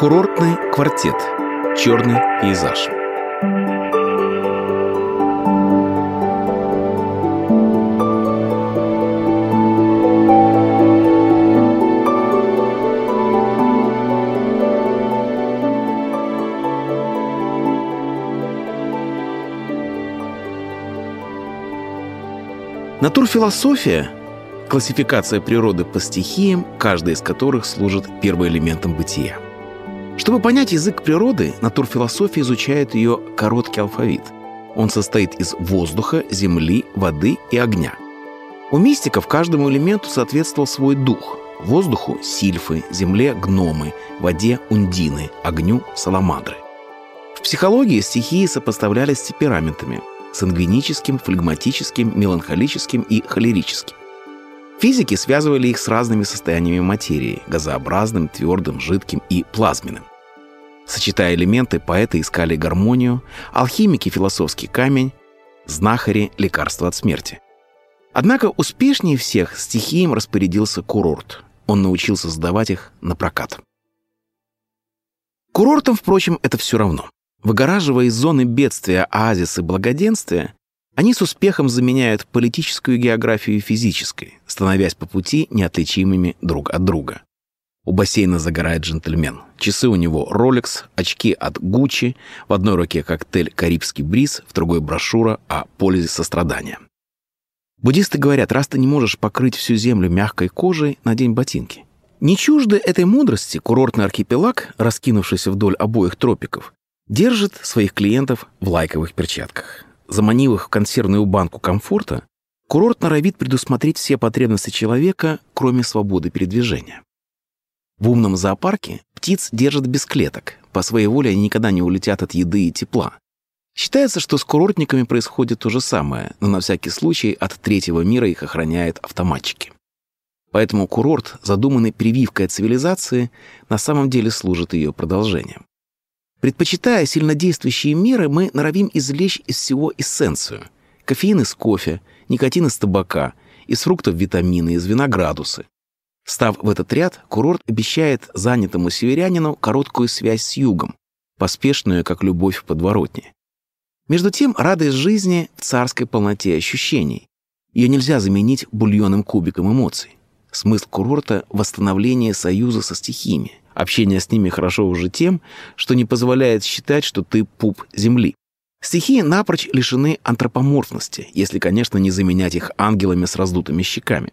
Курортный квартет. Черный пейзаж. Натурфилософия – классификация природы по стихиям, каждая из которых служит первоэлементом бытия. Чтобы понять язык природы, натурфилософия изучает ее короткий алфавит. Он состоит из воздуха, земли, воды и огня. У мистиков каждому элементу соответствовал свой дух. Воздуху – сильфы, земле – гномы, воде – ундины, огню – саламандры. В психологии стихии сопоставлялись с темпераментами – сангвиническим, флегматическим, меланхолическим и холерическим. Физики связывали их с разными состояниями материи – газообразным, твердым, жидким и плазменным. Сочетая элементы, поэты искали гармонию, алхимики – философский камень, знахари – лекарство от смерти. Однако успешнее всех стихиям распорядился курорт. Он научился сдавать их на прокат. Курортам, впрочем, это все равно. Выгораживая из зоны бедствия оазисы благоденствия, они с успехом заменяют политическую географию физической, становясь по пути неотличимыми друг от друга. У бассейна загорает джентльмен. Часы у него Rolex, очки от Gucci, в одной руке коктейль «Карибский бриз», в другой брошюра о пользе сострадания. Буддисты говорят, раз ты не можешь покрыть всю землю мягкой кожей, надень ботинки. Не чужды этой мудрости курортный архипелаг, раскинувшийся вдоль обоих тропиков, держит своих клиентов в лайковых перчатках. Заманив их в консервную банку комфорта, курорт норовит предусмотреть все потребности человека, кроме свободы передвижения. В умном зоопарке птиц держат без клеток. По своей воле они никогда не улетят от еды и тепла. Считается, что с курортниками происходит то же самое, но на всякий случай от третьего мира их охраняют автоматчики. Поэтому курорт, задуманный прививкой от цивилизации, на самом деле служит ее продолжением. Предпочитая сильнодействующие меры, мы норовим извлечь из всего эссенцию. Кофеин из кофе, никотин из табака, из фруктов витамины, из вина градусы. Став в этот ряд, курорт обещает занятому северянину короткую связь с югом, поспешную, как любовь в подворотне. Между тем, радость жизни в царской полноте ощущений. Ее нельзя заменить бульонным кубиком эмоций. Смысл курорта — восстановление союза со стихиями. Общение с ними хорошо уже тем, что не позволяет считать, что ты пуп земли. Стихии напрочь лишены антропоморфности, если, конечно, не заменять их ангелами с раздутыми щеками.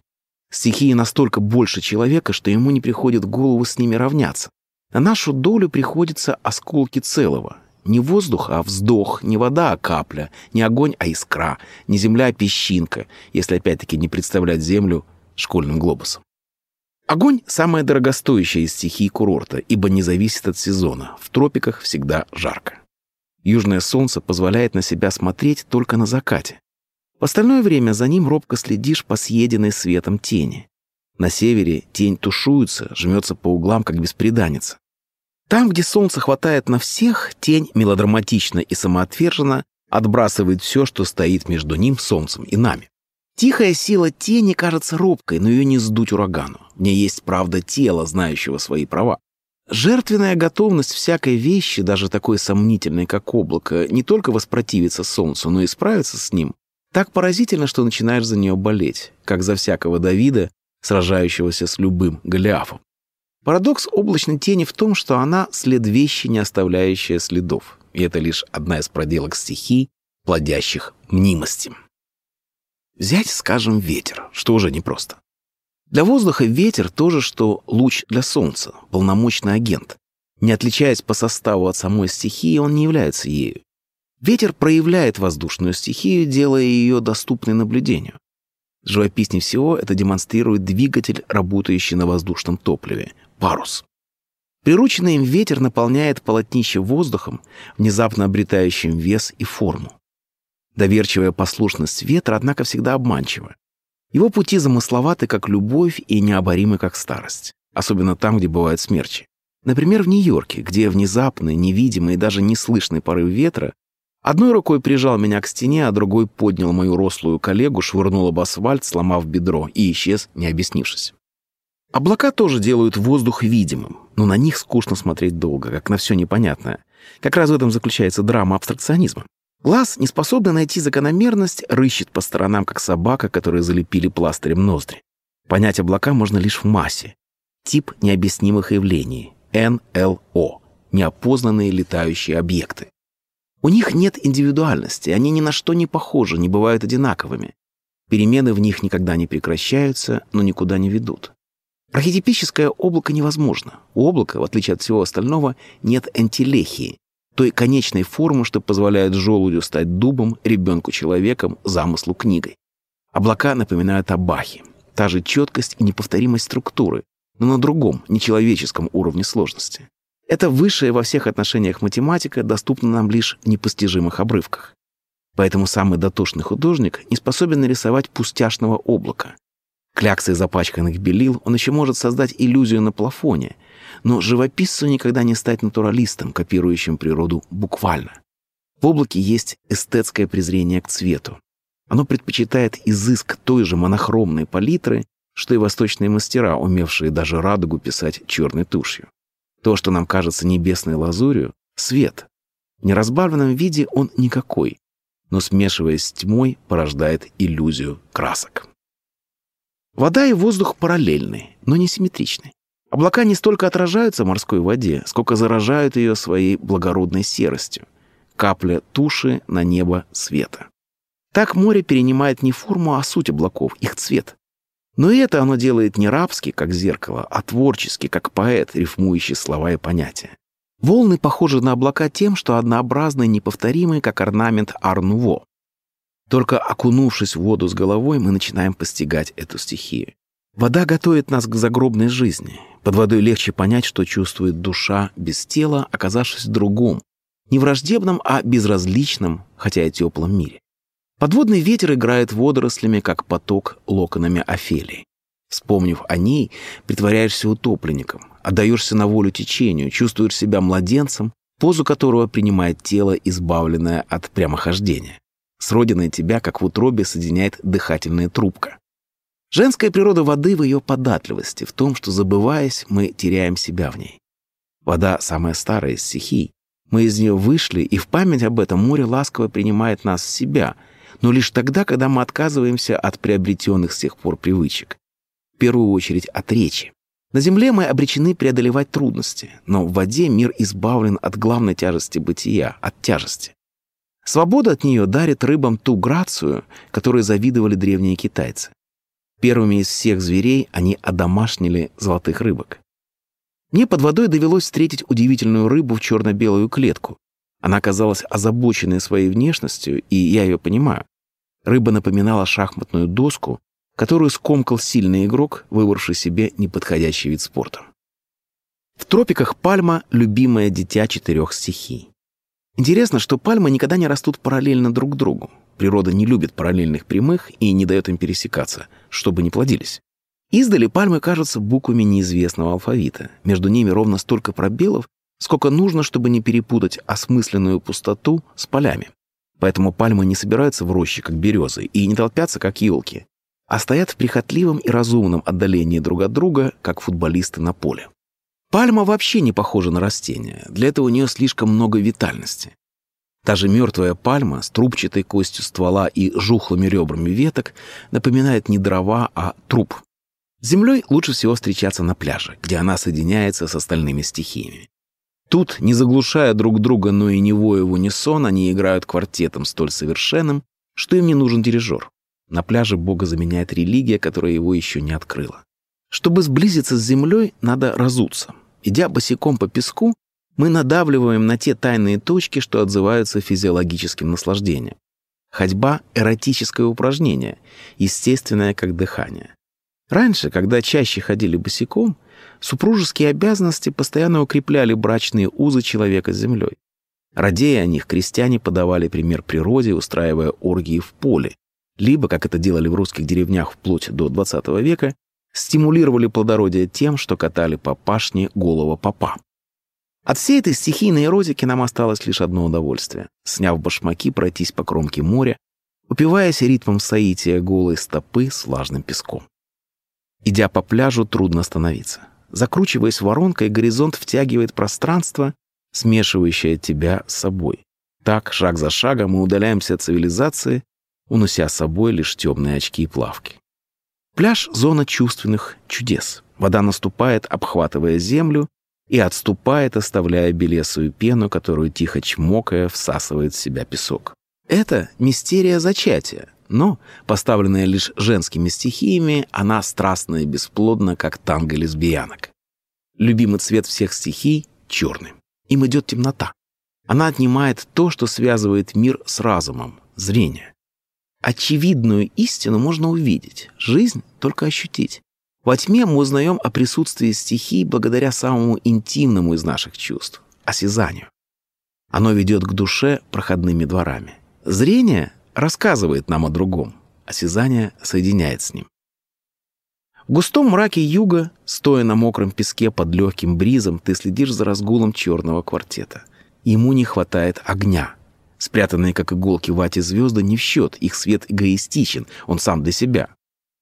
Стихии настолько больше человека, что ему не приходит в голову с ними равняться. На нашу долю приходится осколки целого. Не воздух, а вздох, не вода, а капля, не огонь, а искра, не земля, а песчинка, если опять-таки не представлять Землю школьным глобусом. Огонь – самая дорогостоящая из стихий курорта, ибо не зависит от сезона. В тропиках всегда жарко. Южное солнце позволяет на себя смотреть только на закате. В остальное время за ним робко следишь по съеденной светом тени. На севере тень тушуется, жмется по углам, как беспреданница. Там, где солнце хватает на всех, тень мелодраматично и самоотверженно отбрасывает все, что стоит между ним, солнцем и нами. Тихая сила тени кажется робкой, но ее не сдуть урагану. В ней есть правда тела, знающего свои права. Жертвенная готовность всякой вещи, даже такой сомнительной, как облако, не только воспротивиться солнцу, но и справиться с ним, так поразительно, что начинаешь за нее болеть, как за всякого Давида, сражающегося с любым Голиафом. Парадокс облачной тени в том, что она след вещи, не оставляющая следов, и это лишь одна из проделок стихий, плодящих мнимости. Взять, скажем, ветер, что уже непросто. Для воздуха ветер то же, что луч для солнца, полномочный агент. Не отличаясь по составу от самой стихии, он не является ею. Ветер проявляет воздушную стихию, делая ее доступной наблюдению. Живописнее всего это демонстрирует двигатель, работающий на воздушном топливе – парус. Прирученный им ветер наполняет полотнище воздухом, внезапно обретающим вес и форму. Доверчивая послушность ветра, однако, всегда обманчива. Его пути замысловаты, как любовь, и необоримы, как старость. Особенно там, где бывают смерчи. Например, в Нью-Йорке, где внезапный, невидимый и даже неслышный порыв ветра одной рукой прижал меня к стене, а другой поднял мою рослую коллегу, швырнул об асфальт, сломав бедро, и исчез, не объяснившись. Облака тоже делают воздух видимым, но на них скучно смотреть долго, как на все непонятное. Как раз в этом заключается драма абстракционизма. Глаз, не способный найти закономерность, рыщет по сторонам, как собака, которую залепили пластырем ноздри. Понять облака можно лишь в массе. Тип необъяснимых явлений — НЛО — неопознанные летающие объекты. У них нет индивидуальности, они ни на что не похожи, не бывают одинаковыми. Перемены в них никогда не прекращаются, но никуда не ведут. Архетипическое облако невозможно. У облака, в отличие от всего остального, нет антилехии, той конечной формы, что позволяет желудю стать дубом, ребенку человеком, замыслу книгой. Облака напоминают о Бахе. Та же четкость и неповторимость структуры, но на другом, нечеловеческом уровне сложности. Это высшая во всех отношениях математика доступна нам лишь в непостижимых обрывках. Поэтому самый дотошный художник не способен нарисовать пустяшного облака. Кляксой запачканных белил он еще может создать иллюзию на плафоне, но живописцу никогда не стать натуралистом, копирующим природу буквально. В облаке есть эстетское презрение к цвету. Оно предпочитает изыск той же монохромной палитры, что и восточные мастера, умевшие даже радугу писать черной тушью. То, что нам кажется небесной лазурью — свет. В неразбавленном виде он никакой, но, смешиваясь с тьмой, порождает иллюзию красок. Вода и воздух параллельны, но не симметричны. Облака не столько отражаются в морской воде, сколько заражают ее своей благородной серостью. Капля туши на небо света. Так море перенимает не форму, а суть облаков, их цвет. Но и это оно делает не рабски, как зеркало, а творчески, как поэт, рифмующий слова и понятия. Волны похожи на облака тем, что однообразны и неповторимы, как орнамент Арнуво. Только окунувшись в воду с головой, мы начинаем постигать эту стихию. Вода готовит нас к загробной жизни. Под водой легче понять, что чувствует душа без тела, оказавшись в другом, не враждебном, а безразличном, хотя и теплом мире. Подводный ветер играет водорослями, как поток локонами Офелии. Вспомнив о ней, притворяешься утопленником, отдаешься на волю течению, чувствуешь себя младенцем, позу которого принимает тело, избавленное от прямохождения. С родиной тебя, как в утробе, соединяет дыхательная трубка. Женская природа воды в ее податливости, в том, что, забываясь, мы теряем себя в ней. Вода — самая старая из стихий. Мы из нее вышли, и в память об этом море ласково принимает нас в себя, но лишь тогда, когда мы отказываемся от приобретенных с тех пор привычек. В первую очередь от речи. На земле мы обречены преодолевать трудности, но в воде мир избавлен от главной тяжести бытия, от тяжести. Свобода от нее дарит рыбам ту грацию, которой завидовали древние китайцы. Первыми из всех зверей они одомашнили золотых рыбок. Мне под водой довелось встретить удивительную рыбу в черно-белую клетку. Она казалась озабоченной своей внешностью, и я ее понимаю. Рыба напоминала шахматную доску, которую скомкал сильный игрок, выбравший себе неподходящий вид спорта. В тропиках пальма — любимое дитя четырех стихий. Интересно, что пальмы никогда не растут параллельно друг другу. Природа не любит параллельных прямых и не дает им пересекаться, чтобы не плодились. Издали пальмы кажутся буквами неизвестного алфавита. Между ними ровно столько пробелов, сколько нужно, чтобы не перепутать осмысленную пустоту с полями. Поэтому пальмы не собираются в роще, как березы, и не толпятся, как елки а стоят в прихотливом и разумном отдалении друг от друга, как футболисты на поле. Пальма вообще не похожа на растение, для этого у нее слишком много витальности. Та же мертвая пальма с трубчатой костью ствола и жухлыми ребрами веток напоминает не дрова, а труп. С землей лучше всего встречаться на пляже, где она соединяется с остальными стихиями. Тут, не заглушая друг друга, но и не воя в унисон, они играют квартетом столь совершенным, что им не нужен дирижер. На пляже Бога заменяет религия, которая его еще не открыла. Чтобы сблизиться с землей, надо разуться. Идя босиком по песку, мы надавливаем на те тайные точки, что отзываются физиологическим наслаждением. Ходьба — эротическое упражнение, естественное как дыхание. Раньше, когда чаще ходили босиком, супружеские обязанности постоянно укрепляли брачные узы человека с землей. Радея о них, крестьяне подавали пример природе, устраивая оргии в поле, либо, как это делали в русских деревнях вплоть до XX века, стимулировали плодородие тем, что катали по пашне голого попа. От всей этой стихийной эротики нам осталось лишь одно удовольствие — сняв башмаки, пройтись по кромке моря, упиваясь ритмом соития голой стопы с влажным песком. Идя по пляжу, трудно остановиться. Закручиваясь воронкой, горизонт втягивает пространство, смешивающее тебя с собой. Так, шаг за шагом, мы удаляемся от цивилизации, унося с собой лишь темные очки и плавки. Пляж — зона чувственных чудес. Вода наступает, обхватывая землю, и отступает, оставляя белесую пену, которую, тихо чмокая, всасывает в себя песок. Это мистерия зачатия, но, поставленная лишь женскими стихиями, она страстна и бесплодна, как танго лесбиянок. Любимый цвет всех стихий — черный. Им идет темнота. Она отнимает то, что связывает мир с разумом, зрение. Очевидную истину можно увидеть, жизнь только ощутить. Во тьме мы узнаем о присутствии стихий благодаря самому интимному из наших чувств — осязанию. Оно ведет к душе проходными дворами. Зрение рассказывает нам о другом, осязание соединяет с ним. В густом мраке юга, стоя на мокром песке под легким бризом, ты следишь за разгулом черного квартета. Ему не хватает огня. Спрятанные, как иголки в звезды, не в счет, их свет эгоистичен, он сам для себя.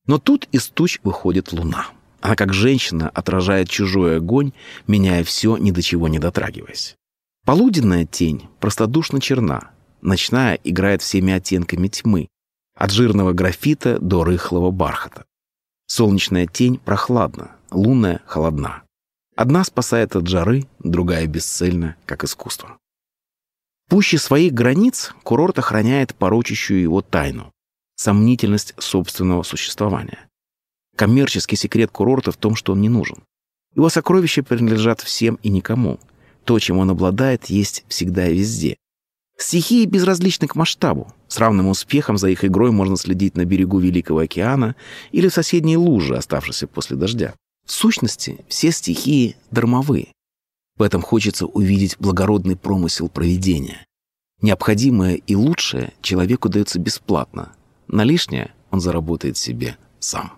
Но тут из туч выходит луна. Она, как женщина, отражает чужой огонь, меняя все, ни до чего не дотрагиваясь. Полуденная тень простодушно черна, ночная играет всеми оттенками тьмы, от жирного графита до рыхлого бархата. Солнечная тень прохладна, лунная холодна. Одна спасает от жары, другая бесцельна, как искусство. Пуще своих границ курорт охраняет порочащую его тайну — сомнительность собственного существования. Коммерческий секрет курорта в том, что он не нужен. Его сокровища принадлежат всем и никому. То, чем он обладает, есть всегда и везде. Стихии безразличны к масштабу. С равным успехом за их игрой можно следить на берегу Великого океана или в соседней луже, оставшейся после дождя. В сущности, все стихии дармовые. В этом хочется увидеть благородный промысел проведения. Необходимое и лучшее человеку дается бесплатно. На лишнее он заработает себе сам.